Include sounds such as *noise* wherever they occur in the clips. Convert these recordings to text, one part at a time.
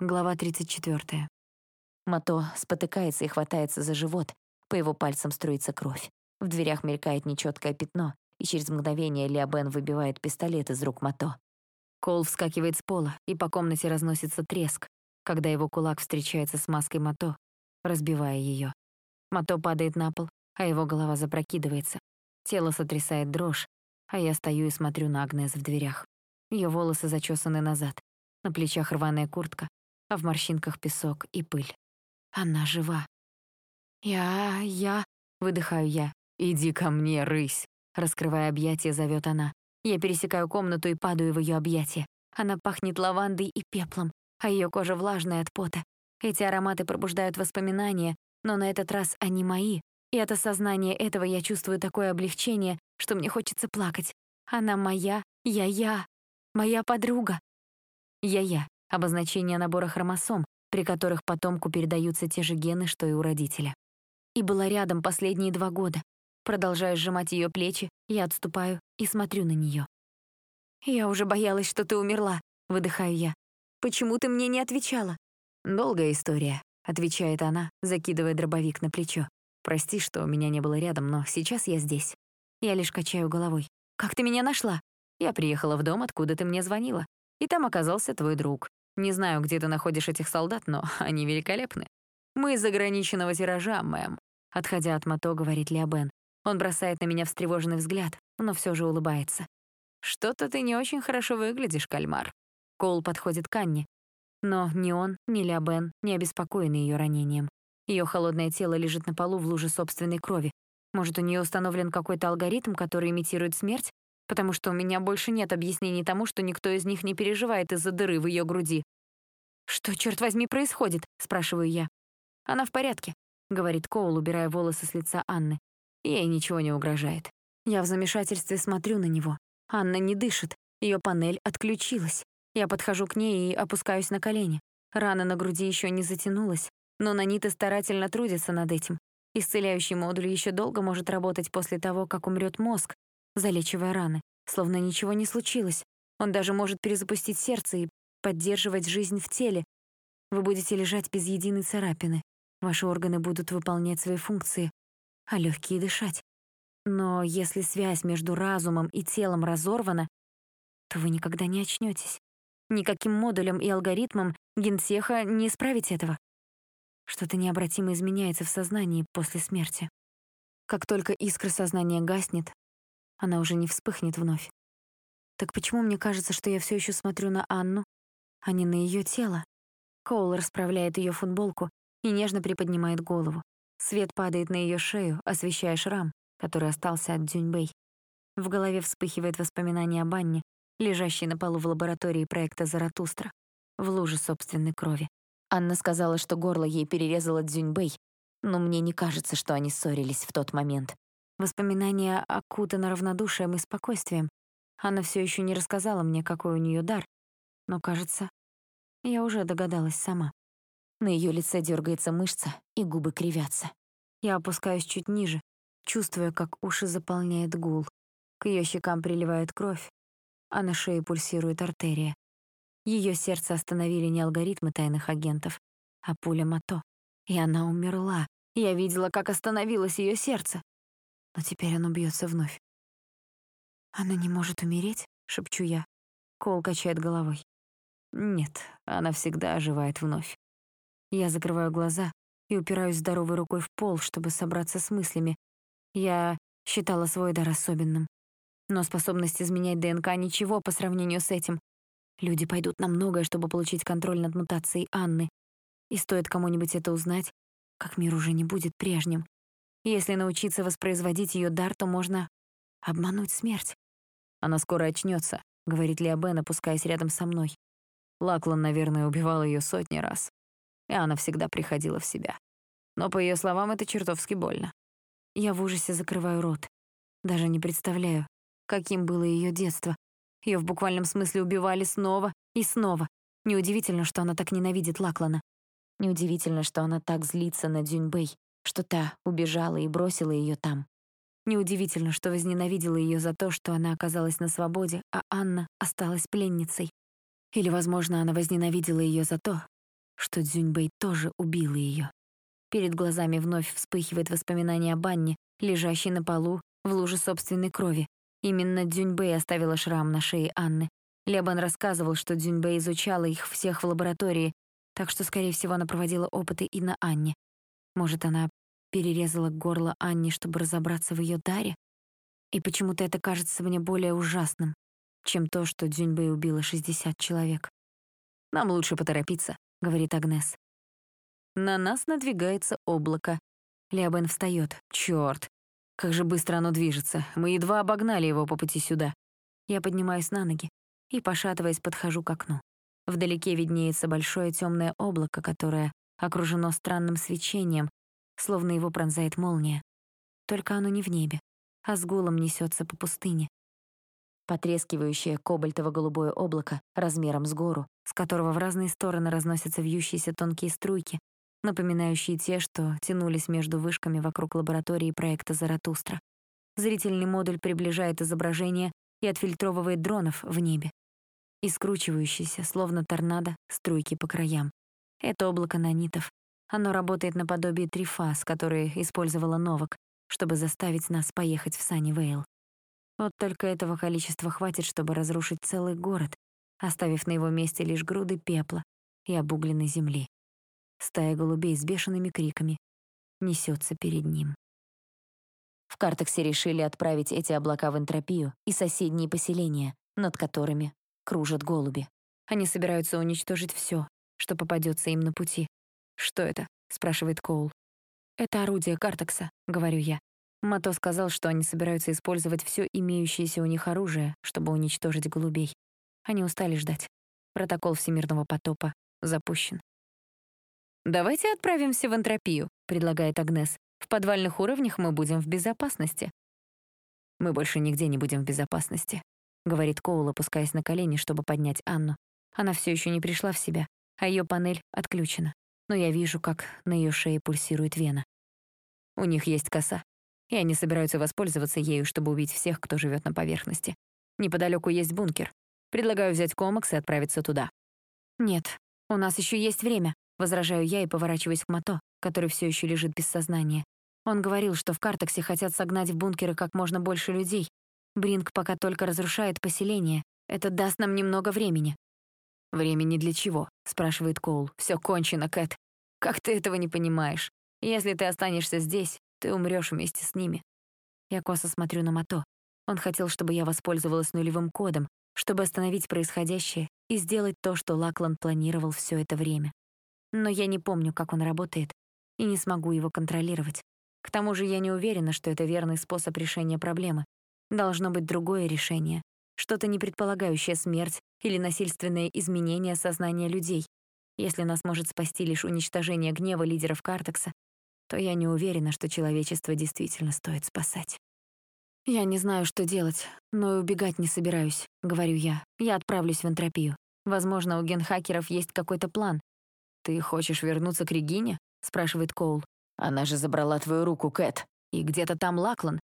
Глава 34. Мато спотыкается и хватается за живот. По его пальцам струится кровь. В дверях мелькает нечеткое пятно, и через мгновение Леобен выбивает пистолет из рук Мато. Кол вскакивает с пола, и по комнате разносится треск, когда его кулак встречается с маской Мато, разбивая ее. Мато падает на пол, а его голова запрокидывается. Тело сотрясает дрожь, а я стою и смотрю на Агнес в дверях. Ее волосы зачесаны назад, на плечах рваная куртка, а в морщинках песок и пыль. Она жива. «Я... я...» — выдыхаю я. «Иди ко мне, рысь!» Раскрывая объятия, зовет она. Я пересекаю комнату и падаю в ее объятия. Она пахнет лавандой и пеплом, а ее кожа влажная от пота. Эти ароматы пробуждают воспоминания, но на этот раз они мои, и от осознания этого я чувствую такое облегчение, что мне хочется плакать. Она моя, я-я, моя подруга. Я-я обозначение набора хромосом, при которых потомку передаются те же гены, что и у родителя. И была рядом последние два года. Продолжая сжимать ее плечи, я отступаю и смотрю на нее. «Я уже боялась, что ты умерла», — выдыхаю я. «Почему ты мне не отвечала?» «Долгая история», — отвечает она, закидывая дробовик на плечо. «Прости, что меня не было рядом, но сейчас я здесь». Я лишь качаю головой. «Как ты меня нашла?» «Я приехала в дом, откуда ты мне звонила. И там оказался твой друг. Не знаю, где ты находишь этих солдат, но *laughs* они великолепны. Мы из ограниченного тиража, мэм. Отходя от Мато, говорит Леобен. Он бросает на меня встревоженный взгляд, но все же улыбается. «Что-то ты не очень хорошо выглядишь, кальмар». Коул подходит к Анне. Но ни он, ни Леобен не обеспокоены ее ранением. Ее холодное тело лежит на полу в луже собственной крови. Может, у нее установлен какой-то алгоритм, который имитирует смерть? Потому что у меня больше нет объяснений тому, что никто из них не переживает из-за дыры в ее груди. «Что, черт возьми, происходит?» — спрашиваю я. «Она в порядке», — говорит Коул, убирая волосы с лица Анны. Ей ничего не угрожает. Я в замешательстве смотрю на него. Анна не дышит, ее панель отключилась. Я подхожу к ней и опускаюсь на колени. Рана на груди еще не затянулась, но наниты старательно трудятся над этим. Исцеляющий модуль еще долго может работать после того, как умрет мозг, залечивая раны, словно ничего не случилось. Он даже может перезапустить сердце и поддерживать жизнь в теле. Вы будете лежать без единой царапины. Ваши органы будут выполнять свои функции, а легкие дышать. Но если связь между разумом и телом разорвана, то вы никогда не очнетесь. Никаким модулем и алгоритмом генсеха не исправить этого. Что-то необратимо изменяется в сознании после смерти. Как только искра сознания гаснет, она уже не вспыхнет вновь. Так почему мне кажется, что я все еще смотрю на Анну, а не на ее тело? Коул расправляет ее футболку и нежно приподнимает голову. Свет падает на ее шею, освещая шрам, который остался от Дюньбэй. В голове вспыхивает воспоминание об Анне, лежащей на полу в лаборатории проекта «Заратустра», в луже собственной крови. Анна сказала, что горло ей перерезала Дзюньбэй, но мне не кажется, что они ссорились в тот момент. Воспоминания окутаны равнодушием и спокойствием. Она все еще не рассказала мне, какой у нее дар, но, кажется, я уже догадалась сама. На ее лице дергается мышца, и губы кривятся. Я опускаюсь чуть ниже, чувствуя, как уши заполняет гул. К ее щекам приливает кровь, а на шее пульсирует артерия. Ее сердце остановили не алгоритмы тайных агентов, а пуля Мато. И она умерла. Я видела, как остановилось ее сердце но теперь оно бьется вновь. «Она не может умереть?» — шепчу я. Кол качает головой. «Нет, она всегда оживает вновь». Я закрываю глаза и упираюсь здоровой рукой в пол, чтобы собраться с мыслями. Я считала свой дар особенным. Но способность изменять ДНК — ничего по сравнению с этим. Люди пойдут на многое, чтобы получить контроль над мутацией Анны. И стоит кому-нибудь это узнать, как мир уже не будет прежним. Если научиться воспроизводить ее дар, то можно обмануть смерть. Она скоро очнется, говорит Леобен, опускаясь рядом со мной. Лаклан, наверное, убивал ее сотни раз. И она всегда приходила в себя. Но, по ее словам, это чертовски больно. Я в ужасе закрываю рот. Даже не представляю, каким было ее детство. Ее в буквальном смысле убивали снова и снова. Неудивительно, что она так ненавидит Лаклана. Неудивительно, что она так злится на Дюньбэй что та убежала и бросила ее там. Неудивительно, что возненавидела ее за то, что она оказалась на свободе, а Анна осталась пленницей. Или, возможно, она возненавидела ее за то, что Дзюньбэй тоже убила ее. Перед глазами вновь вспыхивает воспоминание об Анне, лежащей на полу в луже собственной крови. Именно Дзюньбэй оставила шрам на шее Анны. Лебан рассказывал, что Дзюньбэй изучала их всех в лаборатории, так что, скорее всего, она проводила опыты и на Анне. Может, она перерезала горло Анне, чтобы разобраться в ее даре? И почему-то это кажется мне более ужасным, чем то, что Дзюньбэй убила 60 человек. «Нам лучше поторопиться», — говорит Агнес. На нас надвигается облако. Лиабен встает. Черт, как же быстро оно движется. Мы едва обогнали его по пути сюда. Я поднимаюсь на ноги и, пошатываясь, подхожу к окну. Вдалеке виднеется большое темное облако, которое окружено странным свечением, словно его пронзает молния. Только оно не в небе, а с гулом несется по пустыне. Потрескивающее кобальтово-голубое облако размером с гору, с которого в разные стороны разносятся вьющиеся тонкие струйки, напоминающие те, что тянулись между вышками вокруг лаборатории проекта «Заратустра». Зрительный модуль приближает изображение и отфильтровывает дронов в небе. И скручивающиеся, словно торнадо, струйки по краям. Это облако нанитов. Оно работает наподобие трифаз, которые использовала Новак, чтобы заставить нас поехать в Санни-Вейл. Вот только этого количества хватит, чтобы разрушить целый город, оставив на его месте лишь груды пепла и обугленной земли. Стая голубей с бешеными криками несется перед ним. В Картексе решили отправить эти облака в энтропию и соседние поселения, над которыми кружат голуби. Они собираются уничтожить все, что попадется им на пути. «Что это?» — спрашивает Коул. «Это орудие Картекса», — говорю я. Мато сказал, что они собираются использовать все имеющееся у них оружие, чтобы уничтожить голубей. Они устали ждать. Протокол всемирного потопа запущен. «Давайте отправимся в энтропию», — предлагает Агнес. «В подвальных уровнях мы будем в безопасности». «Мы больше нигде не будем в безопасности», — говорит Коул, опускаясь на колени, чтобы поднять Анну. Она все еще не пришла в себя, а ее панель отключена. Но я вижу, как на ее шее пульсирует вена. У них есть коса, и они собираются воспользоваться ею, чтобы убить всех, кто живет на поверхности. Неподалеку есть бункер. Предлагаю взять комакс и отправиться туда. «Нет, у нас еще есть время», Возражаю я и поворачиваюсь к Мато, который все еще лежит без сознания. Он говорил, что в Картексе хотят согнать в бункеры как можно больше людей. Бринг пока только разрушает поселение. Это даст нам немного времени. «Времени для чего?» — спрашивает Коул. Все кончено, Кэт. Как ты этого не понимаешь? Если ты останешься здесь, ты умрешь вместе с ними». Я косо смотрю на Мато. Он хотел, чтобы я воспользовалась нулевым кодом, чтобы остановить происходящее и сделать то, что Лакланд планировал все это время. Но я не помню, как он работает, и не смогу его контролировать. К тому же я не уверена, что это верный способ решения проблемы. Должно быть другое решение, что-то не предполагающее смерть или насильственное изменение сознания людей. Если нас может спасти лишь уничтожение гнева лидеров Картекса, то я не уверена, что человечество действительно стоит спасать. «Я не знаю, что делать, но и убегать не собираюсь», — говорю я. «Я отправлюсь в энтропию. Возможно, у генхакеров есть какой-то план, «Ты хочешь вернуться к Регине?» — спрашивает Коул. «Она же забрала твою руку, Кэт. И где-то там Лаклан».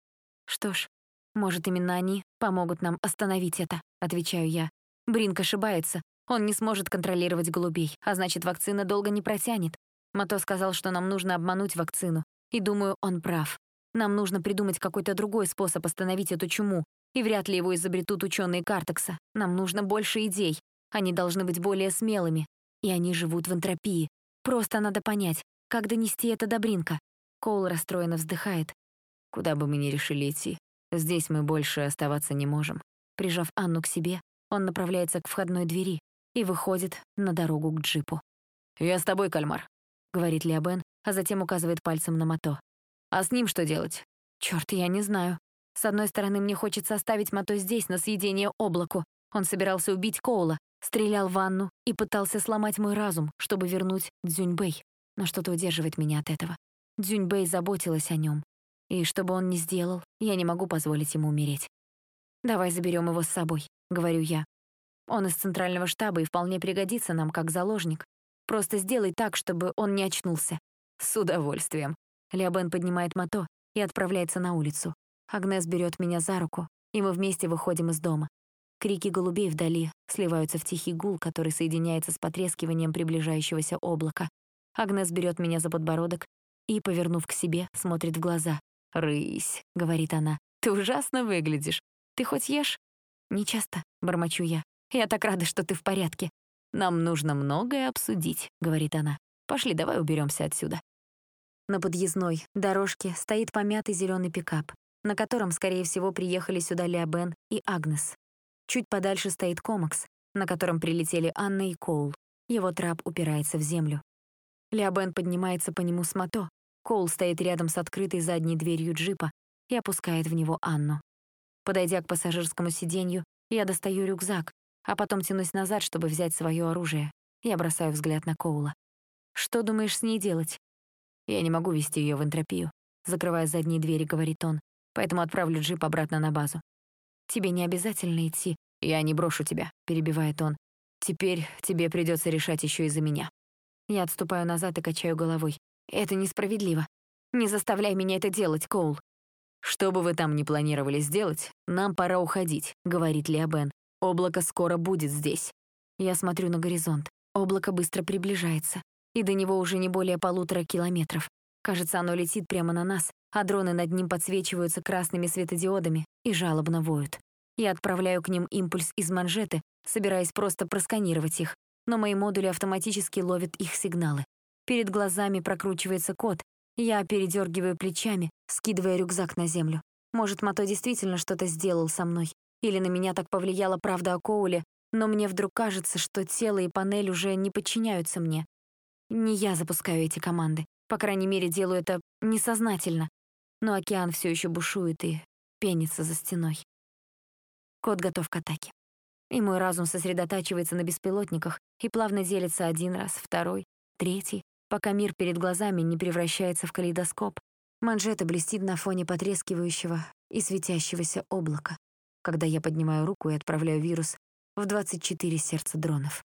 «Что ж, может, именно они помогут нам остановить это», — отвечаю я. Бринк ошибается. Он не сможет контролировать голубей, а значит, вакцина долго не протянет. Мато сказал, что нам нужно обмануть вакцину. И думаю, он прав. Нам нужно придумать какой-то другой способ остановить эту чуму, и вряд ли его изобретут ученые Картекса. Нам нужно больше идей. Они должны быть более смелыми, и они живут в энтропии. Просто надо понять, как донести это до Бринка. Коул расстроенно вздыхает. Куда бы мы ни решили идти, здесь мы больше оставаться не можем. Прижав Анну к себе, он направляется к входной двери и выходит на дорогу к джипу. «Я с тобой, кальмар», — говорит Леобен, а затем указывает пальцем на Мато. «А с ним что делать?» «Чёрт, я не знаю. С одной стороны, мне хочется оставить Мато здесь, на съедение облаку. Он собирался убить Коула, стрелял в Анну и пытался сломать мой разум, чтобы вернуть Дзюньбэй. Но что-то удерживает меня от этого. Дзюньбэй заботилась о нем. И что бы он ни сделал, я не могу позволить ему умереть. «Давай заберем его с собой», — говорю я. «Он из центрального штаба и вполне пригодится нам как заложник. Просто сделай так, чтобы он не очнулся». «С удовольствием». Леобен поднимает мото и отправляется на улицу. Агнес берет меня за руку, и мы вместе выходим из дома. Крики голубей вдали сливаются в тихий гул, который соединяется с потрескиванием приближающегося облака. Агнес берет меня за подбородок и, повернув к себе, смотрит в глаза. «Рысь», — говорит она, — «ты ужасно выглядишь. Ты хоть ешь?» «Не часто», — бормочу я. «Я так рада, что ты в порядке». «Нам нужно многое обсудить», — говорит она. «Пошли, давай уберемся отсюда». На подъездной дорожке стоит помятый зеленый пикап, на котором, скорее всего, приехали сюда Леобен и Агнес. Чуть подальше стоит комакс, на котором прилетели Анна и Коул. Его трап упирается в землю. Леобен поднимается по нему с мото. Коул стоит рядом с открытой задней дверью джипа и опускает в него Анну. Подойдя к пассажирскому сиденью, я достаю рюкзак, а потом тянусь назад, чтобы взять свое оружие. Я бросаю взгляд на Коула. «Что думаешь с ней делать?» «Я не могу вести ее в энтропию», — закрывая задние двери, говорит он, «поэтому отправлю джип обратно на базу». «Тебе не обязательно идти». «Я не брошу тебя», — перебивает он. «Теперь тебе придется решать еще из-за меня». Я отступаю назад и качаю головой. «Это несправедливо. Не заставляй меня это делать, Коул». «Что бы вы там ни планировали сделать, нам пора уходить», — говорит Леобен. «Облако скоро будет здесь». Я смотрю на горизонт. Облако быстро приближается, и до него уже не более полутора километров. Кажется, оно летит прямо на нас, а дроны над ним подсвечиваются красными светодиодами и жалобно воют. Я отправляю к ним импульс из манжеты, собираясь просто просканировать их, но мои модули автоматически ловят их сигналы. Перед глазами прокручивается код, я передергиваю плечами, скидывая рюкзак на землю. Может, Мато действительно что-то сделал со мной, или на меня так повлияла правда о Коуле, но мне вдруг кажется, что тело и панель уже не подчиняются мне. Не я запускаю эти команды, по крайней мере, делаю это несознательно. Но океан все еще бушует и пенится за стеной. Кот готов к атаке. И мой разум сосредотачивается на беспилотниках и плавно делится один раз, второй, третий, пока мир перед глазами не превращается в калейдоскоп. Манжета блестит на фоне потрескивающего и светящегося облака, когда я поднимаю руку и отправляю вирус в 24 сердца дронов.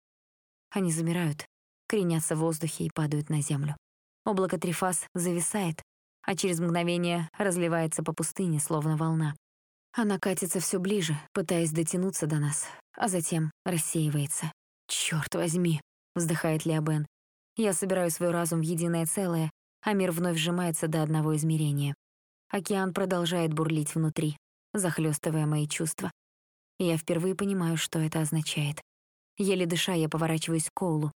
Они замирают, кренятся в воздухе и падают на землю. Облако Трифас зависает, а через мгновение разливается по пустыне, словно волна. Она катится все ближе, пытаясь дотянуться до нас, а затем рассеивается. «Чёрт возьми!» — вздыхает Леобен. Я собираю свой разум в единое целое, а мир вновь сжимается до одного измерения. Океан продолжает бурлить внутри, захлестывая мои чувства. я впервые понимаю, что это означает. Еле дыша, я поворачиваюсь к Коулу.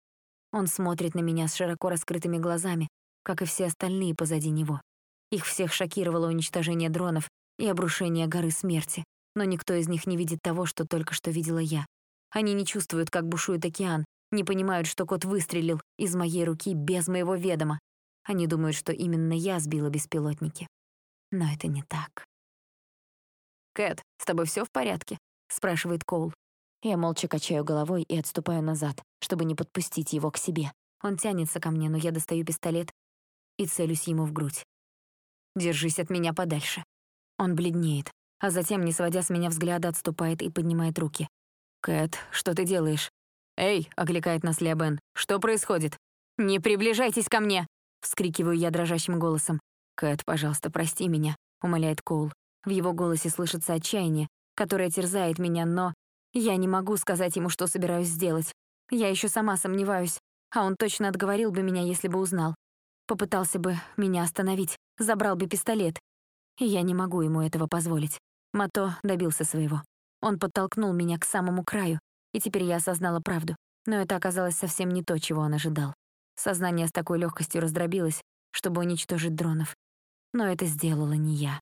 Он смотрит на меня с широко раскрытыми глазами, как и все остальные позади него. Их всех шокировало уничтожение дронов и обрушение горы смерти, но никто из них не видит того, что только что видела я. Они не чувствуют, как бушует океан, не понимают, что кот выстрелил из моей руки без моего ведома. Они думают, что именно я сбила беспилотники. Но это не так. «Кэт, с тобой все в порядке?» — спрашивает Коул. Я молча качаю головой и отступаю назад, чтобы не подпустить его к себе. Он тянется ко мне, но я достаю пистолет и целюсь ему в грудь. «Держись от меня подальше». Он бледнеет, а затем, не сводя с меня взгляда, отступает и поднимает руки. «Кэт, что ты делаешь?» «Эй!» — окликает нас Леобен. «Что происходит?» «Не приближайтесь ко мне!» — вскрикиваю я дрожащим голосом. «Кэт, пожалуйста, прости меня», — умоляет Коул. В его голосе слышится отчаяние, которое терзает меня, но я не могу сказать ему, что собираюсь сделать. Я еще сама сомневаюсь, а он точно отговорил бы меня, если бы узнал. Попытался бы меня остановить, забрал бы пистолет. И я не могу ему этого позволить. Мато добился своего. Он подтолкнул меня к самому краю, и теперь я осознала правду. Но это оказалось совсем не то, чего он ожидал. Сознание с такой легкостью раздробилось, чтобы уничтожить дронов. Но это сделала не я.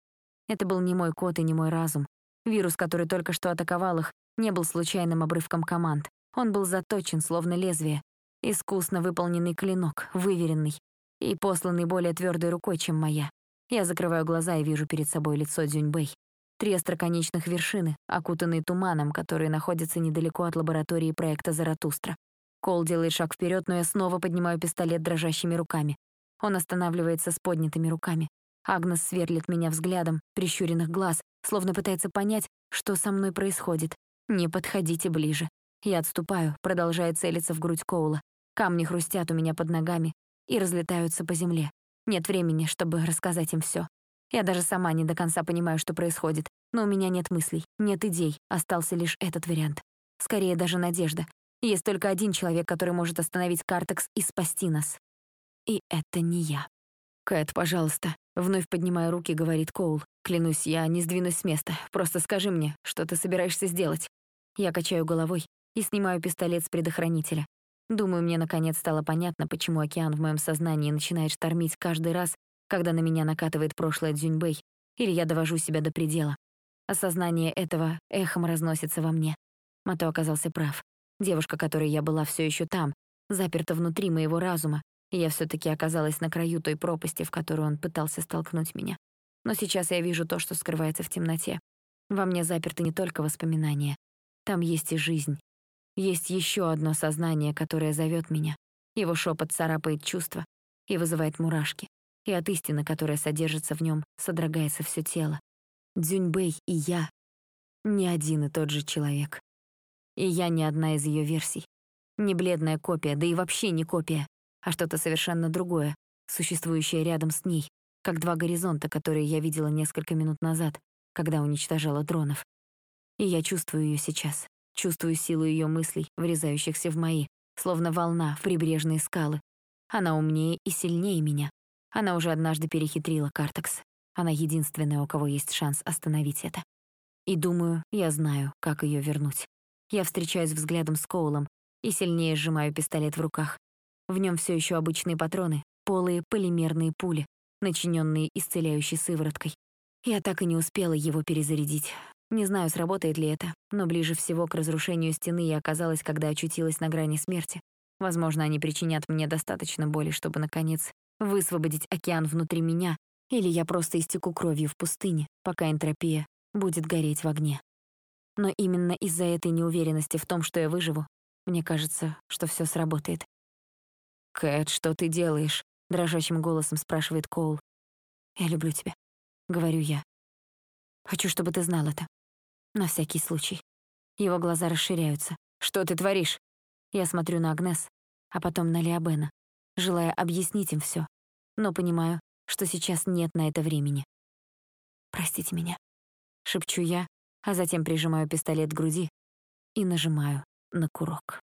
Это был не мой кот и не мой разум. Вирус, который только что атаковал их, не был случайным обрывком команд. Он был заточен, словно лезвие. Искусно выполненный клинок, выверенный и посланный более твердой рукой, чем моя. Я закрываю глаза и вижу перед собой лицо Дзюньбэй. Три остроконечных вершины, окутанные туманом, которые находятся недалеко от лаборатории проекта «Заратустра». Кол делает шаг вперед, но я снова поднимаю пистолет дрожащими руками. Он останавливается с поднятыми руками. Агнес сверлит меня взглядом, прищуренных глаз, словно пытается понять, что со мной происходит. «Не подходите ближе». Я отступаю, продолжая целиться в грудь Коула. Камни хрустят у меня под ногами и разлетаются по земле. Нет времени, чтобы рассказать им все. Я даже сама не до конца понимаю, что происходит. Но у меня нет мыслей, нет идей, остался лишь этот вариант. Скорее даже надежда. Есть только один человек, который может остановить Картекс и спасти нас. И это не я. «Кэт, пожалуйста», — вновь поднимая руки, говорит Коул. «Клянусь, я не сдвинусь с места. Просто скажи мне, что ты собираешься сделать?» Я качаю головой и снимаю пистолет с предохранителя. Думаю, мне наконец стало понятно, почему океан в моем сознании начинает штормить каждый раз, когда на меня накатывает прошлое Дзюньбэй, или я довожу себя до предела. Осознание этого эхом разносится во мне. Мато оказался прав. Девушка, которой я была, все еще там, заперта внутри моего разума, и я все таки оказалась на краю той пропасти, в которую он пытался столкнуть меня. Но сейчас я вижу то, что скрывается в темноте. Во мне заперты не только воспоминания. Там есть и жизнь. Есть еще одно сознание, которое зовет меня. Его шепот царапает чувства и вызывает мурашки. И от истины, которая содержится в нем, содрогается все тело. Дзюньбэй и я — не один и тот же человек. И я не одна из ее версий. Не бледная копия, да и вообще не копия, а что-то совершенно другое, существующее рядом с ней, как два горизонта, которые я видела несколько минут назад, когда уничтожала дронов. И я чувствую ее сейчас. Чувствую силу ее мыслей, врезающихся в мои, словно волна в прибрежные скалы. Она умнее и сильнее меня. Она уже однажды перехитрила Картекс. Она единственная, у кого есть шанс остановить это. И думаю, я знаю, как ее вернуть. Я встречаюсь взглядом с Коулом и сильнее сжимаю пистолет в руках. В нем все еще обычные патроны, полые полимерные пули, начиненные исцеляющей сывороткой. Я так и не успела его перезарядить. Не знаю, сработает ли это, но ближе всего к разрушению стены я оказалась, когда очутилась на грани смерти. Возможно, они причинят мне достаточно боли, чтобы, наконец, высвободить океан внутри меня, или я просто истеку кровью в пустыне, пока энтропия будет гореть в огне. Но именно из-за этой неуверенности в том, что я выживу, мне кажется, что все сработает. «Кэт, что ты делаешь?» — дрожащим голосом спрашивает Коул. «Я люблю тебя», — говорю я. «Хочу, чтобы ты знал это. На всякий случай. Его глаза расширяются. «Что ты творишь?» Я смотрю на Агнес, а потом на Лиабена, желая объяснить им все, но понимаю, что сейчас нет на это времени. «Простите меня», — шепчу я, а затем прижимаю пистолет к груди и нажимаю на курок.